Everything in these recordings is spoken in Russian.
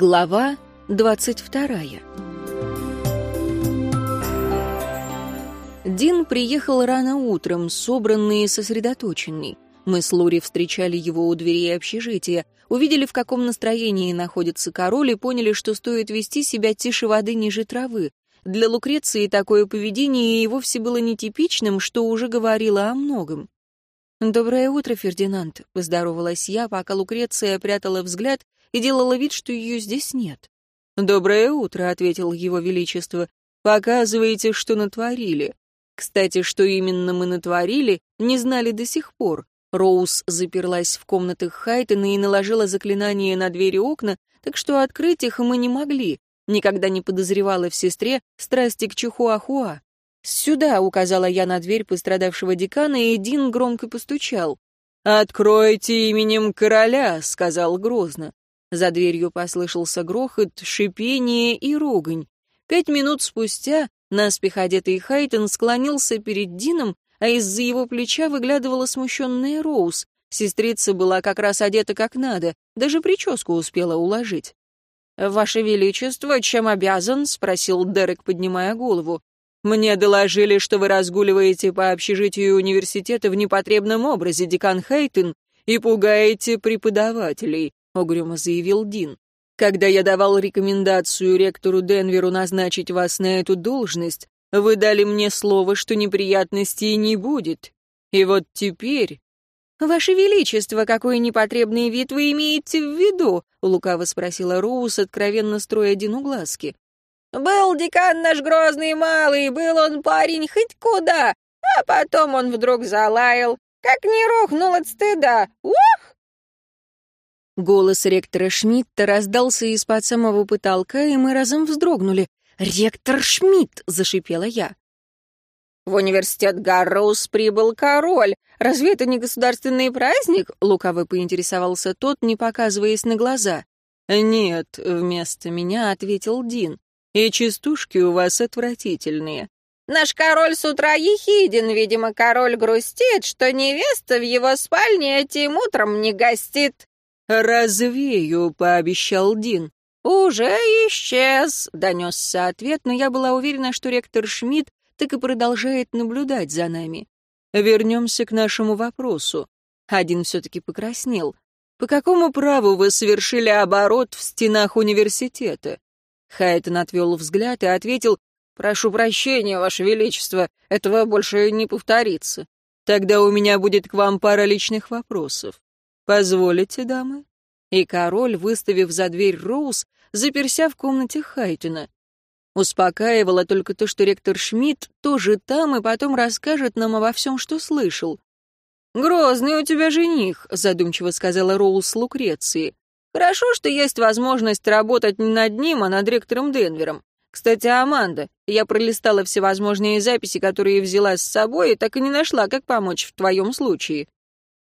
Глава двадцать вторая Дин приехал рано утром, собранный и сосредоточенный. Мы с Лури встречали его у дверей общежития, увидели, в каком настроении находится король, и поняли, что стоит вести себя тише воды ниже травы. Для Лукреции такое поведение и вовсе было нетипичным, что уже говорило о многом. «Доброе утро, Фердинанд», — поздоровалась я, пока Лукреция прятала взгляд и делала вид, что ее здесь нет. «Доброе утро», — ответил его величество. «Показывайте, что натворили». Кстати, что именно мы натворили, не знали до сих пор. Роуз заперлась в комнатах Хайтона и наложила заклинание на двери окна, так что открыть их мы не могли. Никогда не подозревала в сестре страсти к Чихуахуа. «Сюда», — указала я на дверь пострадавшего декана, и Дин громко постучал. «Откройте именем короля», — сказал грозно. За дверью послышался грохот, шипение и ругань. Пять минут спустя наспех одетый Хайтон склонился перед Дином, а из-за его плеча выглядывала смущенная Роуз. Сестрица была как раз одета как надо, даже прическу успела уложить. «Ваше Величество, чем обязан?» — спросил Дерек, поднимая голову. «Мне доложили, что вы разгуливаете по общежитию университета в непотребном образе, декан Хейтон, и пугаете преподавателей угрюмо заявил Дин. «Когда я давал рекомендацию ректору Денверу назначить вас на эту должность, вы дали мне слово, что неприятностей не будет. И вот теперь...» «Ваше Величество, какой непотребный вид вы имеете в виду?» — лукаво спросила Роуз, откровенно строя Дину глазки. «Был декан наш грозный малый, был он парень хоть куда, а потом он вдруг залаял, как не рухнул от стыда. Ух!» Голос ректора Шмидта раздался из-под самого потолка, и мы разом вздрогнули. «Ректор Шмидт!» — зашипела я. «В университет Гарроуз прибыл король. Разве это не государственный праздник?» — лукаво поинтересовался тот, не показываясь на глаза. «Нет», — вместо меня ответил Дин. «И частушки у вас отвратительные». «Наш король с утра ехиден. Видимо, король грустит, что невеста в его спальне этим утром не гостит». «Развею», — пообещал Дин. «Уже исчез», — донесся ответ, но я была уверена, что ректор Шмидт так и продолжает наблюдать за нами. Вернемся к нашему вопросу. Один все-таки покраснел. «По какому праву вы совершили оборот в стенах университета?» Хайтон отвел взгляд и ответил, «Прошу прощения, Ваше Величество, этого больше не повторится. Тогда у меня будет к вам пара личных вопросов. «Позволите, дамы?» И король, выставив за дверь Роуз, заперся в комнате Хайтена. Успокаивало только то, что ректор Шмидт тоже там и потом расскажет нам обо всем, что слышал. «Грозный у тебя жених», — задумчиво сказала Роуз Лукреции. «Хорошо, что есть возможность работать не над ним, а над ректором Денвером. Кстати, Аманда, я пролистала всевозможные записи, которые взяла с собой, и так и не нашла, как помочь в твоем случае.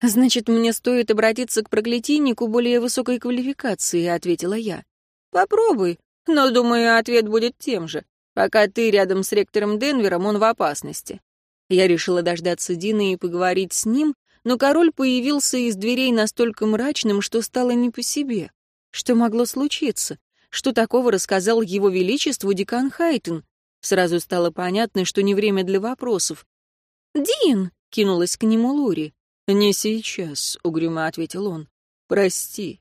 «Значит, мне стоит обратиться к проклятийнику более высокой квалификации», — ответила я. «Попробуй, но, думаю, ответ будет тем же. Пока ты рядом с ректором Денвером, он в опасности». Я решила дождаться Дина и поговорить с ним, но король появился из дверей настолько мрачным, что стало не по себе. Что могло случиться? Что такого рассказал его величеству декан Хайтон? Сразу стало понятно, что не время для вопросов. «Дин!» — кинулась к нему Лури. «Не сейчас», — угрюмо ответил он. «Прости».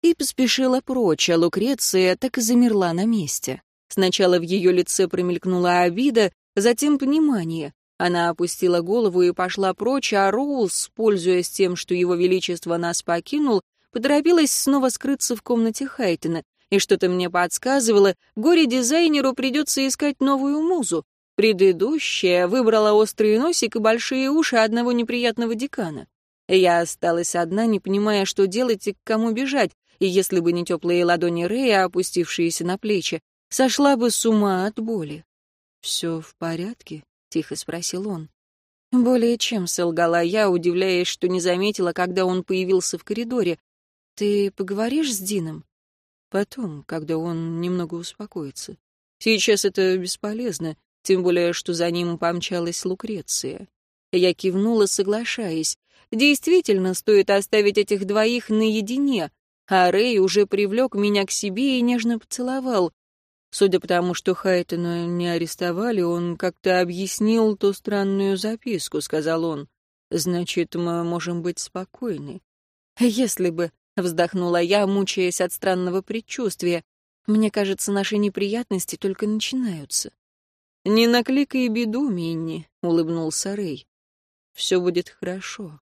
И поспешила прочь, а Лукреция так и замерла на месте. Сначала в ее лице промелькнула обида, затем понимание. Она опустила голову и пошла прочь, а Роуз, пользуясь тем, что его величество нас покинул, поторопилась снова скрыться в комнате Хайтена. И что-то мне подсказывало, горе-дизайнеру придется искать новую музу. Предыдущая выбрала острый носик и большие уши одного неприятного декана. Я осталась одна, не понимая, что делать и к кому бежать, и если бы не теплые ладони Рэя, опустившиеся на плечи, сошла бы с ума от боли. «Все в порядке?» — тихо спросил он. «Более чем», — солгала я, удивляясь, что не заметила, когда он появился в коридоре. «Ты поговоришь с Дином?» «Потом, когда он немного успокоится. Сейчас это бесполезно тем более, что за ним помчалась Лукреция. Я кивнула, соглашаясь. Действительно, стоит оставить этих двоих наедине. а Рэй уже привлек меня к себе и нежно поцеловал. Судя по тому, что Хайтона не арестовали, он как-то объяснил ту странную записку, сказал он. Значит, мы можем быть спокойны. Если бы, вздохнула я, мучаясь от странного предчувствия. Мне кажется, наши неприятности только начинаются. «Не накликай беду, Минни», — улыбнулся Рэй. «Все будет хорошо».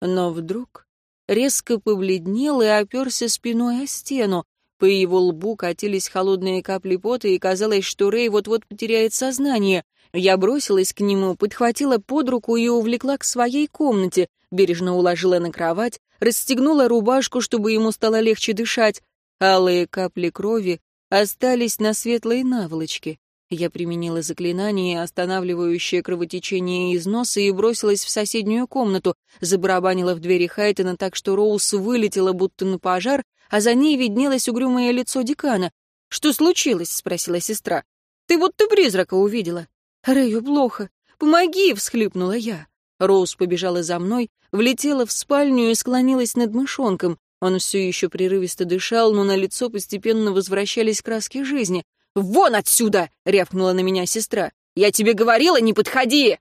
Но вдруг резко побледнел и оперся спиной о стену. По его лбу катились холодные капли пота, и казалось, что Рэй вот-вот потеряет сознание. Я бросилась к нему, подхватила под руку и увлекла к своей комнате, бережно уложила на кровать, расстегнула рубашку, чтобы ему стало легче дышать. Алые капли крови остались на светлой наволочке. Я применила заклинание, останавливающее кровотечение из носа, и бросилась в соседнюю комнату, забарабанила в двери Хайтона так, что Роуз вылетела будто на пожар, а за ней виднелось угрюмое лицо декана. «Что случилось?» — спросила сестра. «Ты будто призрака увидела». «Рэю плохо. Помоги!» — всхлипнула я. Роуз побежала за мной, влетела в спальню и склонилась над мышонком. Он все еще прерывисто дышал, но на лицо постепенно возвращались краски жизни. «Вон отсюда!» — рявкнула на меня сестра. «Я тебе говорила, не подходи!»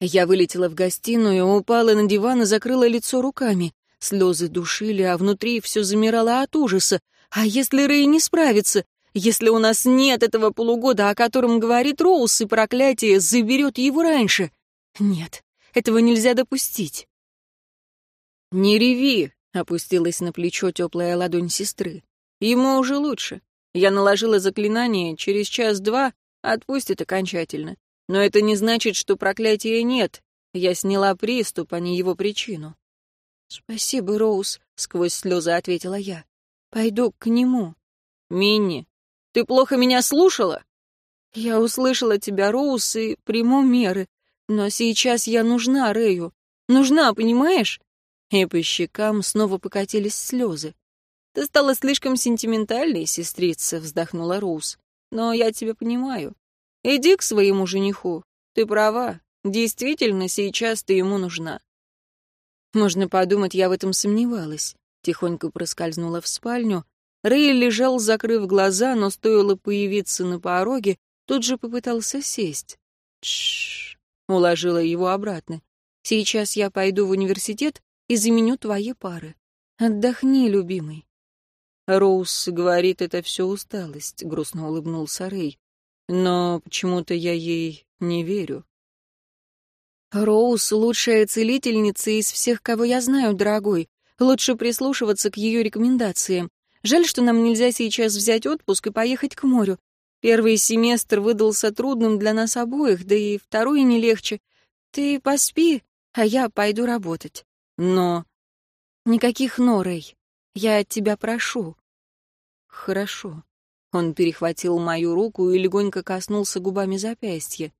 Я вылетела в гостиную, упала на диван и закрыла лицо руками. Слезы душили, а внутри все замирало от ужаса. А если Рэй не справится? Если у нас нет этого полугода, о котором говорит Роуз, и проклятие заберет его раньше? Нет, этого нельзя допустить. «Не реви», — опустилась на плечо теплая ладонь сестры. «Ему уже лучше. Я наложила заклинание, через час-два отпустит окончательно. Но это не значит, что проклятия нет. Я сняла приступ, а не его причину. «Спасибо, Роуз», — сквозь слезы ответила я. «Пойду к нему». «Минни, ты плохо меня слушала?» «Я услышала тебя, Роуз, и приму меры. Но сейчас я нужна Рэю. Нужна, понимаешь?» И по щекам снова покатились слезы. «Ты стала слишком сентиментальной, сестрица», — вздохнула Роуз. «Но я тебя понимаю. Иди к своему жениху. Ты права. Действительно, сейчас ты ему нужна». Можно подумать, я в этом сомневалась. Тихонько проскользнула в спальню. Рэй лежал, закрыв глаза, но стоило появиться на пороге, тут же попытался сесть. Тш, уложила его обратно. Сейчас я пойду в университет и заменю твои пары. Отдохни, любимый. Роуз говорит, это все усталость, грустно улыбнулся Рэй. Но почему-то я ей не верю. Роуз — лучшая целительница из всех, кого я знаю, дорогой. Лучше прислушиваться к ее рекомендациям. Жаль, что нам нельзя сейчас взять отпуск и поехать к морю. Первый семестр выдался трудным для нас обоих, да и второй не легче. Ты поспи, а я пойду работать. Но... Никаких но, Рэй. Я тебя прошу». «Хорошо». Он перехватил мою руку и легонько коснулся губами запястья.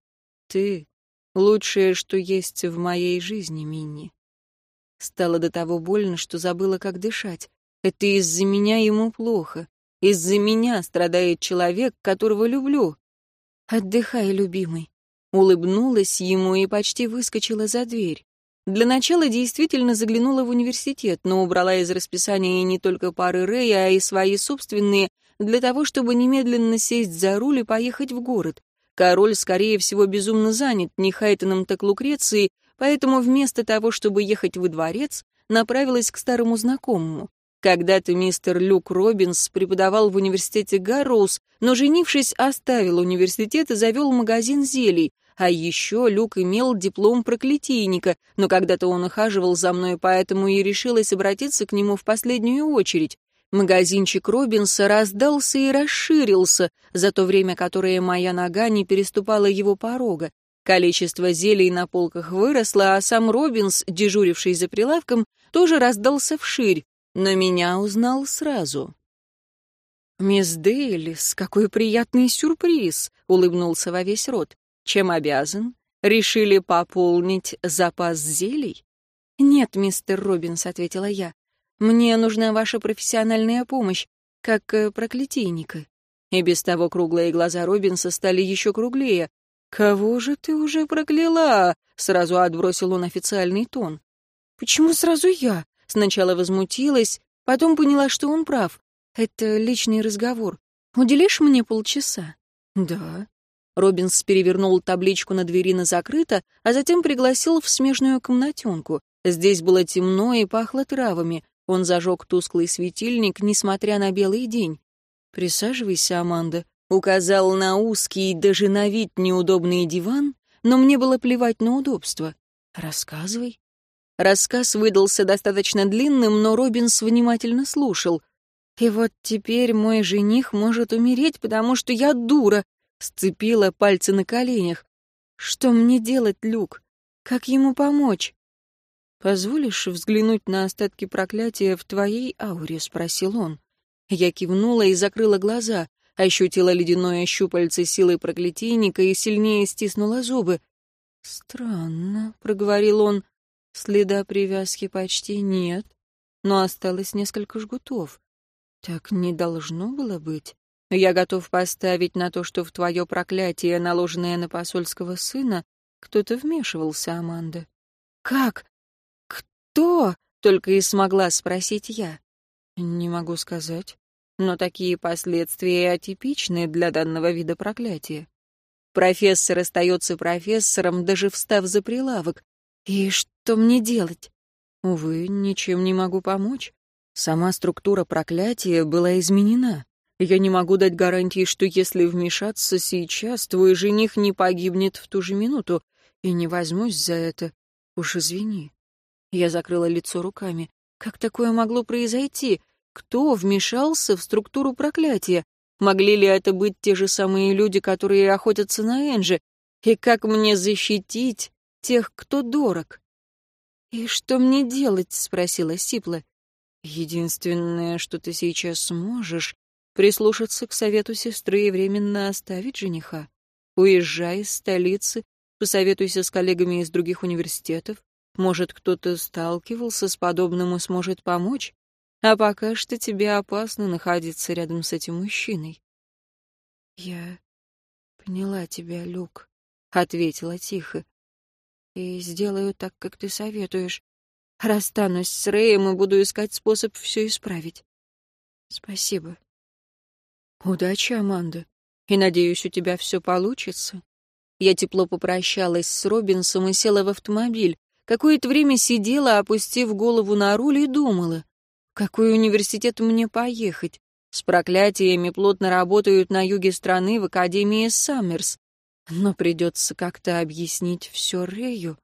«Ты — лучшее, что есть в моей жизни, Минни». Стало до того больно, что забыла, как дышать. Это из-за меня ему плохо. Из-за меня страдает человек, которого люблю. «Отдыхай, любимый». Улыбнулась ему и почти выскочила за дверь. Для начала действительно заглянула в университет, но убрала из расписания не только пары Рэя, а и свои собственные, для того, чтобы немедленно сесть за руль и поехать в город. Король, скорее всего, безумно занят, не Хайтоном, так Лукрецией, поэтому вместо того, чтобы ехать во дворец, направилась к старому знакомому. Когда-то мистер Люк Робинс преподавал в университете Гарроуз, но, женившись, оставил университет и завел магазин зелий, а еще Люк имел диплом проклятийника, но когда-то он ухаживал за мной, поэтому и решилась обратиться к нему в последнюю очередь. Магазинчик Робинса раздался и расширился за то время, которое моя нога не переступала его порога. Количество зелий на полках выросло, а сам Робинс, дежуривший за прилавком, тоже раздался вширь, но меня узнал сразу. «Мисс Дейлис, какой приятный сюрприз!» — улыбнулся во весь рот. Чем обязан? Решили пополнить запас зелий? Нет, мистер Робинс, ответила я. Мне нужна ваша профессиональная помощь, как э, проклятийника. И без того круглые глаза Робинса стали еще круглее. «Кого же ты уже прокляла?» — сразу отбросил он официальный тон. «Почему сразу я?» — сначала возмутилась, Потом поняла, что он прав. Это личный разговор. Уделишь мне полчаса? Да. Робинс перевернул табличку на двери на закрыто, а затем пригласил в смежную комнатенку. Здесь было темно и пахло травами. Он зажег тусклый светильник, несмотря на белый день. «Присаживайся, Аманда», — указал на узкий, даже на вид неудобный диван, но мне было плевать на удобство. «Рассказывай». Рассказ выдался достаточно длинным, но Робинс внимательно слушал. «И вот теперь мой жених может умереть, потому что я дура», — сцепила пальцы на коленях. «Что мне делать, Люк? Как ему помочь?» «Позволишь взглянуть на остатки проклятия в твоей ауре?» — спросил он. Я кивнула и закрыла глаза, ощутила ледяное щупальце силы проклятийника и сильнее стиснула зубы. «Странно», — проговорил он, — «следа привязки почти нет, но осталось несколько жгутов. Так не должно было быть. Я готов поставить на то, что в твое проклятие, наложенное на посольского сына, кто-то вмешивался, Аманда». «Как?» «Кто?» — только и смогла спросить я. «Не могу сказать. Но такие последствия атипичны для данного вида проклятия. Профессор остается профессором, даже встав за прилавок. И что мне делать? Увы, ничем не могу помочь. Сама структура проклятия была изменена. Я не могу дать гарантии, что если вмешаться сейчас, твой жених не погибнет в ту же минуту, и не возьмусь за это. Уж извини. Я закрыла лицо руками. Как такое могло произойти? Кто вмешался в структуру проклятия? Могли ли это быть те же самые люди, которые охотятся на Энджи? И как мне защитить тех, кто дорог? «И что мне делать?» — спросила Сипла. «Единственное, что ты сейчас сможешь, прислушаться к совету сестры и временно оставить жениха. Уезжай из столицы, посоветуйся с коллегами из других университетов, может, кто-то сталкивался с подобным и сможет помочь? А пока что тебе опасно находиться рядом с этим мужчиной. Я поняла тебя, Люк, ответила тихо. И сделаю так, как ты советуешь. Расстанусь с Рэем и буду искать способ все исправить. Спасибо. Удачи, Аманда. И надеюсь, у тебя все получится. Я тепло попрощалась с Робинсом и села в автомобиль. Какое-то время сидела, опустив голову на руль, и думала, какой университет мне поехать? С проклятиями плотно работают на юге страны в Академии Саммерс. Но придется как-то объяснить все Рэю.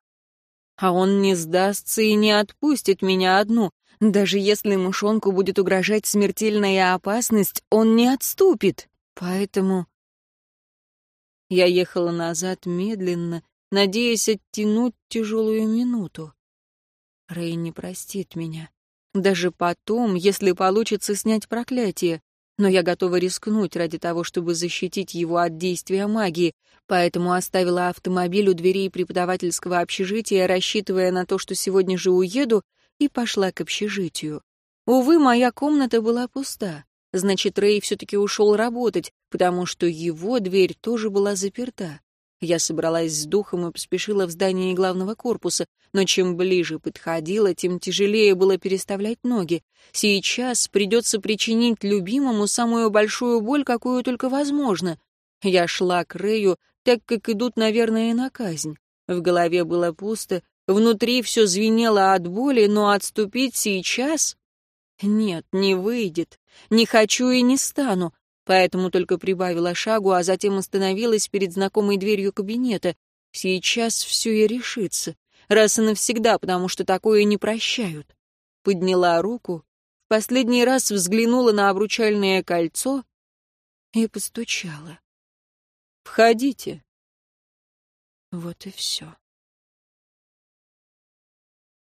А он не сдастся и не отпустит меня одну. Даже если мышонку будет угрожать смертельная опасность, он не отступит. Поэтому я ехала назад медленно, надеясь оттянуть тяжелую минуту. Рэй не простит меня. Даже потом, если получится снять проклятие. Но я готова рискнуть ради того, чтобы защитить его от действия магии, поэтому оставила автомобиль у дверей преподавательского общежития, рассчитывая на то, что сегодня же уеду, и пошла к общежитию. Увы, моя комната была пуста. Значит, Рэй все-таки ушел работать, потому что его дверь тоже была заперта. Я собралась с духом и поспешила в здание главного корпуса, но чем ближе подходила, тем тяжелее было переставлять ноги. Сейчас придется причинить любимому самую большую боль, какую только возможно. Я шла к Рэю, так как идут, наверное, на казнь. В голове было пусто, внутри все звенело от боли, но отступить сейчас... Нет, не выйдет. Не хочу и не стану поэтому только прибавила шагу, а затем остановилась перед знакомой дверью кабинета. Сейчас все и решится, раз и навсегда, потому что такое не прощают. Подняла руку, в последний раз взглянула на обручальное кольцо и постучала. «Входите». Вот и все.